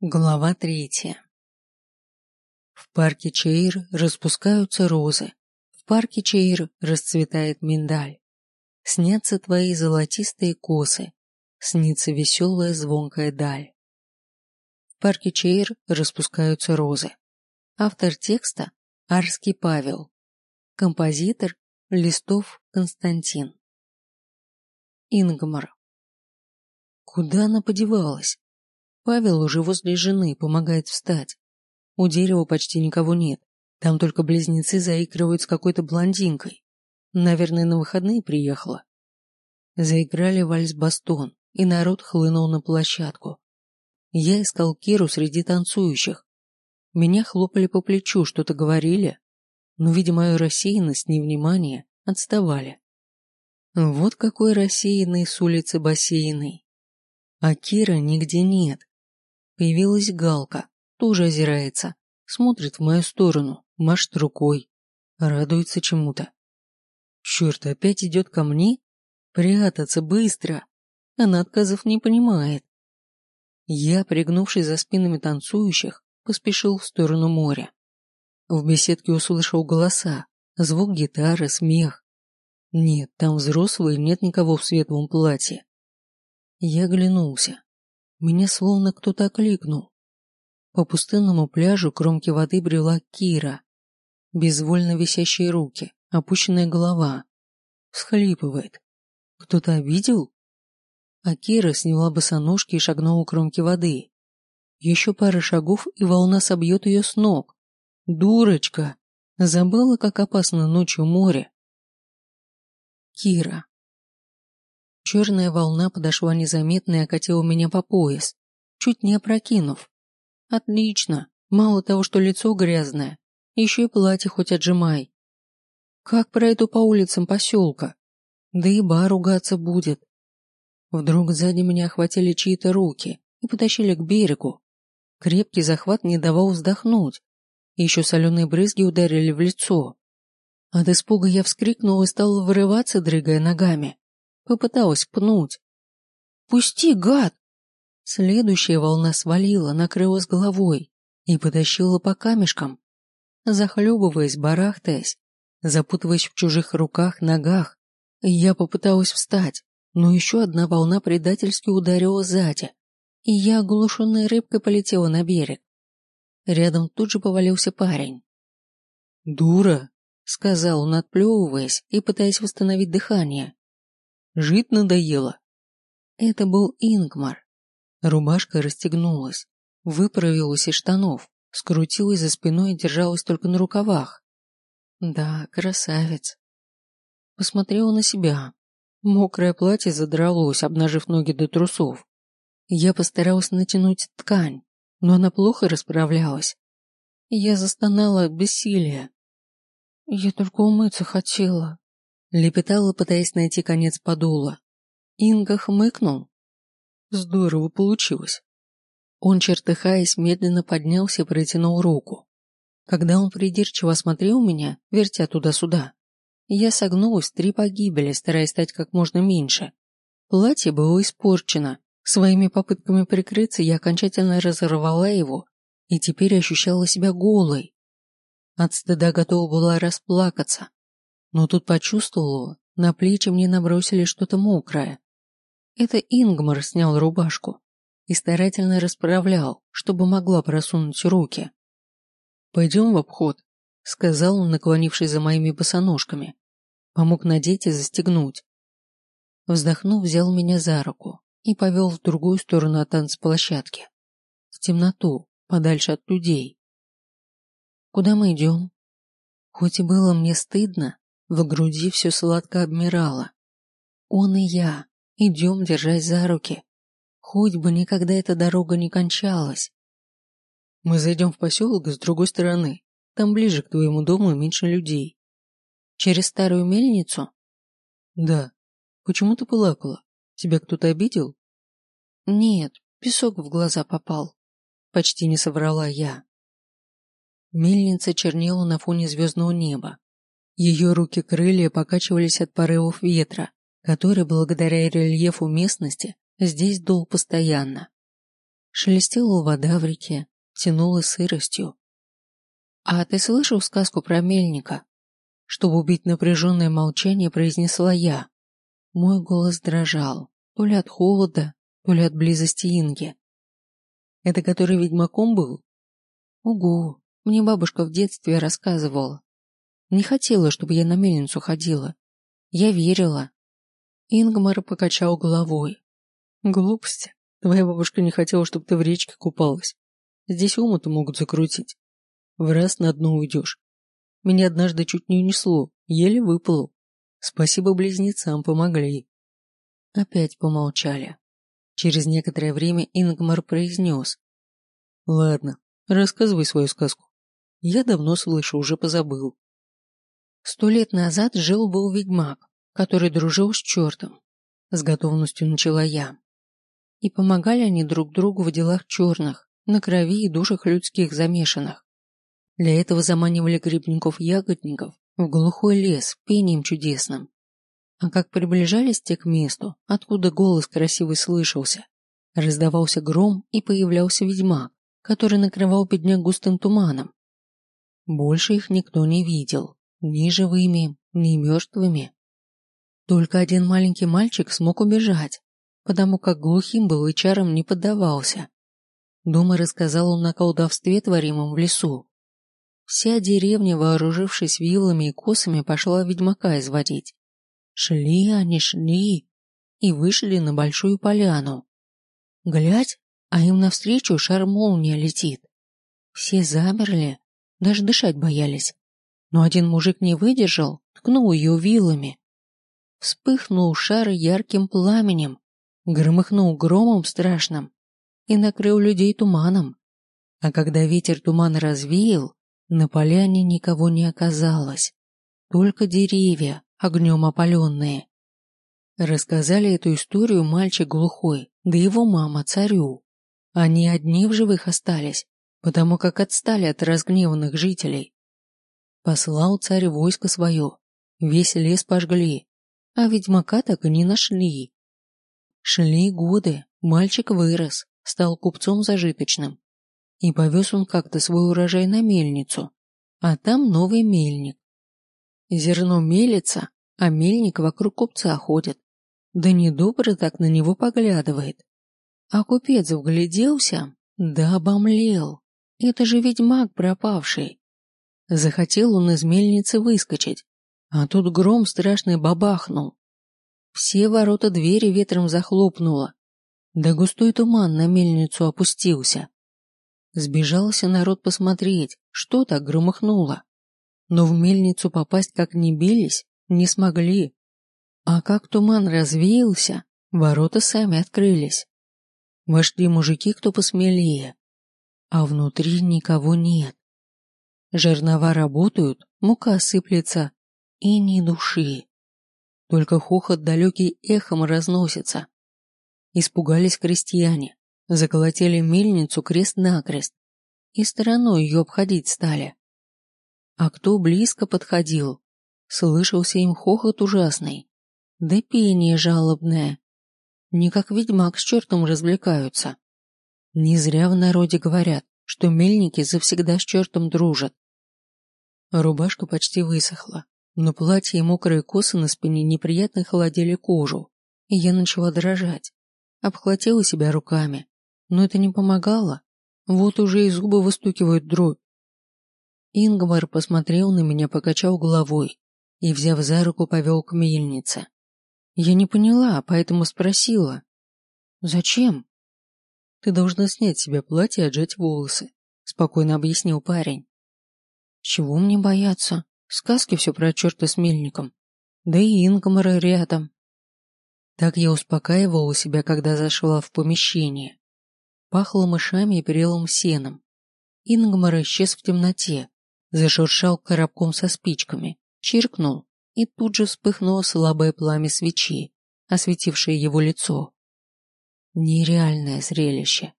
Глава третья. В парке Чейр распускаются розы. В парке Чейр расцветает миндаль. Снятся твои золотистые косы. Снится веселая звонкая даль. В парке Чейр распускаются розы. Автор текста – Арский Павел. Композитор – Листов Константин. Ингмар. Куда она подевалась? Павел уже возле жены, помогает встать. У дерева почти никого нет. Там только близнецы заигрывают с какой-то блондинкой. Наверное, на выходные приехала. Заиграли вальс-бастон, и народ хлынул на площадку. Я искал Киру среди танцующих. Меня хлопали по плечу, что-то говорили, но, видя мою рассеянность, невнимание, отставали. Вот какой рассеянный с улицы бассейной. А Кира нигде нет. Появилась Галка, тоже озирается, смотрит в мою сторону, машет рукой, радуется чему-то. Черт, опять идет ко мне? Прятаться быстро. Она отказов не понимает. Я, пригнувшись за спинами танцующих, поспешил в сторону моря. В беседке услышал голоса, звук гитары, смех. Нет, там взрослые, нет никого в светлом платье. Я оглянулся. Меня словно кто-то окликнул. По пустынному пляжу кромки воды брела Кира. Безвольно висящие руки, опущенная голова. Всхлипывает. Кто-то обидел? А Кира сняла босоножки и шагнула кромки воды. Еще пара шагов, и волна собьет ее с ног. Дурочка! Забыла, как опасно ночью море. Кира. Черная волна подошла незаметно и окатила меня по пояс, чуть не опрокинув. Отлично. Мало того, что лицо грязное, еще и платье хоть отжимай. Как пройду по улицам поселка? Да и бар ругаться будет. Вдруг сзади меня охватили чьи-то руки и потащили к берегу. Крепкий захват не давал вздохнуть. Еще соленые брызги ударили в лицо. От испуга я вскрикнула и стала вырываться, дрыгая ногами. Попыталась пнуть. «Пусти, гад!» Следующая волна свалила, накрыла с головой и потащила по камешкам. Захлебываясь, барахтаясь, запутываясь в чужих руках, ногах, я попыталась встать, но еще одна волна предательски ударила сзади, и я, оглушенной рыбкой, полетела на берег. Рядом тут же повалился парень. «Дура!» — сказал он, отплевываясь и пытаясь восстановить дыхание. Жить надоело. Это был Ингмар. Рубашка расстегнулась, выправилась из штанов, скрутилась за спиной и держалась только на рукавах. Да, красавец. Посмотрела на себя. Мокрое платье задралось, обнажив ноги до трусов. Я постаралась натянуть ткань, но она плохо расправлялась. Я застонала от бессилия. Я только умыться хотела, Лепетала, пытаясь найти конец подула. Инга хмыкнул. Здорово получилось. Он, чертыхаясь, медленно поднялся и протянул руку. Когда он придирчиво осмотрел меня, вертя туда-сюда, я согнулась три погибели, стараясь стать как можно меньше. Платье было испорчено. Своими попытками прикрыться я окончательно разорвала его и теперь ощущала себя голой. От стыда готова была расплакаться но тут почувствовала, на плечи мне набросили что-то мокрое. Это Ингмар снял рубашку и старательно расправлял, чтобы могла просунуть руки. «Пойдем в обход», — сказал он, наклонившись за моими босоножками. Помог надеть и застегнуть. Вздохнув, взял меня за руку и повел в другую сторону от танцплощадки. В темноту, подальше от людей. «Куда мы идем?» Хоть и было мне стыдно, в груди все сладко обмирало. Он и я. Идем, держась за руки. Хоть бы никогда эта дорога не кончалась. Мы зайдем в поселок с другой стороны. Там ближе к твоему дому и меньше людей. Через старую мельницу? Да. Почему ты плакала? Тебя кто-то обидел? Нет, песок в глаза попал. Почти не соврала я. Мельница чернела на фоне звездного неба. Ее руки-крылья покачивались от порывов ветра, который, благодаря рельефу местности, здесь дул постоянно. Шелестела вода в реке, тянула сыростью. «А ты слышал сказку про мельника?» Чтобы убить напряженное молчание, произнесла я. Мой голос дрожал, то ли от холода, то ли от близости Инги. «Это который ведьмаком был?» «Угу, мне бабушка в детстве рассказывала. Не хотела, чтобы я на мельницу ходила. Я верила». Ингмар покачал головой. «Глупости. Твоя бабушка не хотела, чтобы ты в речке купалась. Здесь омуты могут закрутить. В раз на дно уйдешь. Меня однажды чуть не унесло, еле выплыл. Спасибо близнецам, помогли. Опять помолчали. Через некоторое время Ингмар произнес. Ладно, рассказывай свою сказку. Я давно слышу, уже позабыл. Сто лет назад жил-был ведьмак, который дружил с чертом. С готовностью начала я. И помогали они друг другу в делах черных, на крови и душах людских замешанных. Для этого заманивали грибников-ягодников в глухой лес пением чудесным. А как приближались те к месту, откуда голос красивый слышался, раздавался гром и появлялся ведьмак, который накрывал бедняк густым туманом. Больше их никто не видел, ни живыми, ни мертвыми. Только один маленький мальчик смог убежать, потому как глухим был и чаром не поддавался. Дома рассказал он на колдовстве, творимом в лесу. Вся деревня, вооружившись вилами и косами, пошла ведьмака изводить. Шли они, шли и вышли на большую поляну. Глядь, а им навстречу шар молния летит. Все замерли, даже дышать боялись. Но один мужик не выдержал, ткнул ее вилами. Вспыхнул шар ярким пламенем, громыхнул громом страшным и накрыл людей туманом. А когда ветер туман развеял, на поляне никого не оказалось, только деревья, огнем опаленные. Рассказали эту историю мальчик глухой, да его мама царю. Они одни в живых остались, потому как отстали от разгневанных жителей. Послал царь войско свое, весь лес пожгли, а ведьмака так и не нашли. Шли годы, мальчик вырос, стал купцом зажиточным, и повез он как-то свой урожай на мельницу, а там новый мельник. Зерно мелится, а мельник вокруг купца ходит. Да недобро так на него поглядывает. А купец вгляделся, да обомлел. Это же ведьмак пропавший. Захотел он из мельницы выскочить, а тут гром страшный бабахнул. Все ворота двери ветром захлопнуло, да густой туман на мельницу опустился. Сбежался народ посмотреть, что так громыхнуло. Но в мельницу попасть как не бились, не смогли. А как туман развеялся, ворота сами открылись. Вошли мужики, кто посмелее. А внутри никого нет. Жернова работают, мука сыплется, и ни души. Только хохот далекий эхом разносится. Испугались крестьяне, заколотили мельницу крест-накрест и стороной ее обходить стали. А кто близко подходил, слышался им хохот ужасный, да пение жалобное. Не как ведьмак с чертом развлекаются. Не зря в народе говорят, что мельники завсегда с чертом дружат. Рубашка почти высохла, но платье и мокрые косы на спине неприятно холодили кожу, и я начала дрожать. Обхватила себя руками, но это не помогало. Вот уже и зубы выстукивают дробь. Ингмар посмотрел на меня, покачал головой и, взяв за руку, повел к мельнице. Я не поняла, поэтому спросила. «Зачем?» «Ты должна снять с себя платье и отжать волосы», — спокойно объяснил парень. «Чего мне бояться? Сказки все про черта с мельником. Да и Ингмара рядом». Так я успокаивала себя, когда зашла в помещение. Пахло мышами и перелым сеном. Ингмар исчез в темноте, зашуршал коробком со спичками, чиркнул, и тут же вспыхнуло слабое пламя свечи, осветившее его лицо. Нереальное зрелище.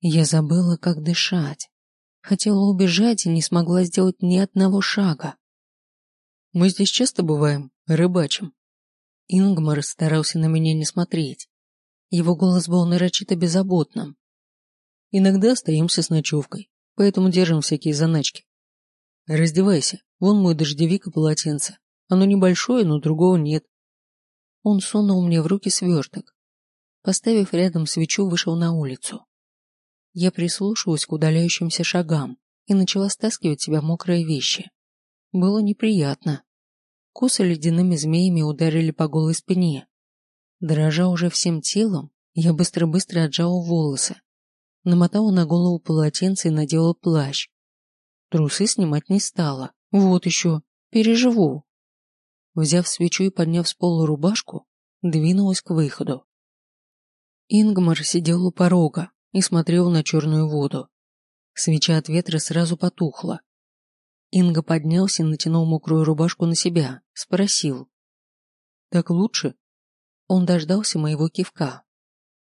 Я забыла, как дышать. Хотела убежать и не смогла сделать ни одного шага. Мы здесь часто бываем, рыбачим. Ингмар старался на меня не смотреть. Его голос был нарочито беззаботным. Иногда остаемся с ночевкой, поэтому держим всякие заначки. Раздевайся, вон мой дождевик и полотенце. Оно небольшое, но другого нет. Он сунул мне в руки сверток. Поставив рядом свечу, вышел на улицу. Я прислушалась к удаляющимся шагам и начала стаскивать себя мокрые вещи. Было неприятно. Косы ледяными змеями ударили по голой спине. Дрожа уже всем телом, я быстро-быстро отжала волосы, намотала на голову полотенце и надела плащ. Трусы снимать не стала. Вот еще, переживу. Взяв свечу и подняв с пола рубашку, двинулась к выходу. Ингмар сидел у порога и смотрел на черную воду. Свеча от ветра сразу потухла. Инга поднялся и натянул мокрую рубашку на себя, спросил. «Так лучше?» Он дождался моего кивка.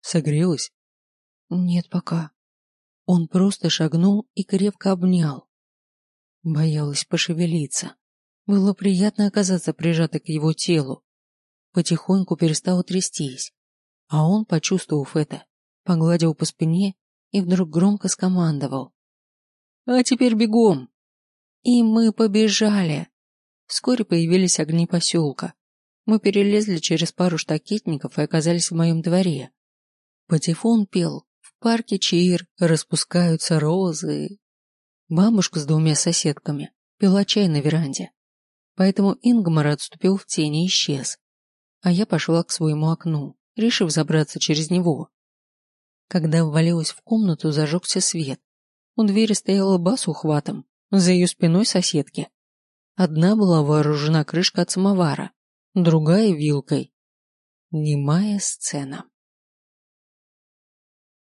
«Согрелась?» «Нет пока». Он просто шагнул и крепко обнял. Боялась пошевелиться. Было приятно оказаться прижатой к его телу. Потихоньку перестала трястись. А он, почувствовав это, погладил по спине и вдруг громко скомандовал. «А теперь бегом!» И мы побежали. Вскоре появились огни поселка. Мы перелезли через пару штакетников и оказались в моем дворе. Патефон пел «В парке Чир распускаются розы». Бабушка с двумя соседками пила чай на веранде. Поэтому Ингмар отступил в тени и исчез. А я пошла к своему окну, решив забраться через него. Когда ввалилась в комнату, зажегся свет. У двери стояла бас ухватом, за ее спиной соседки. Одна была вооружена крышкой от самовара, другая — вилкой. Немая сцена.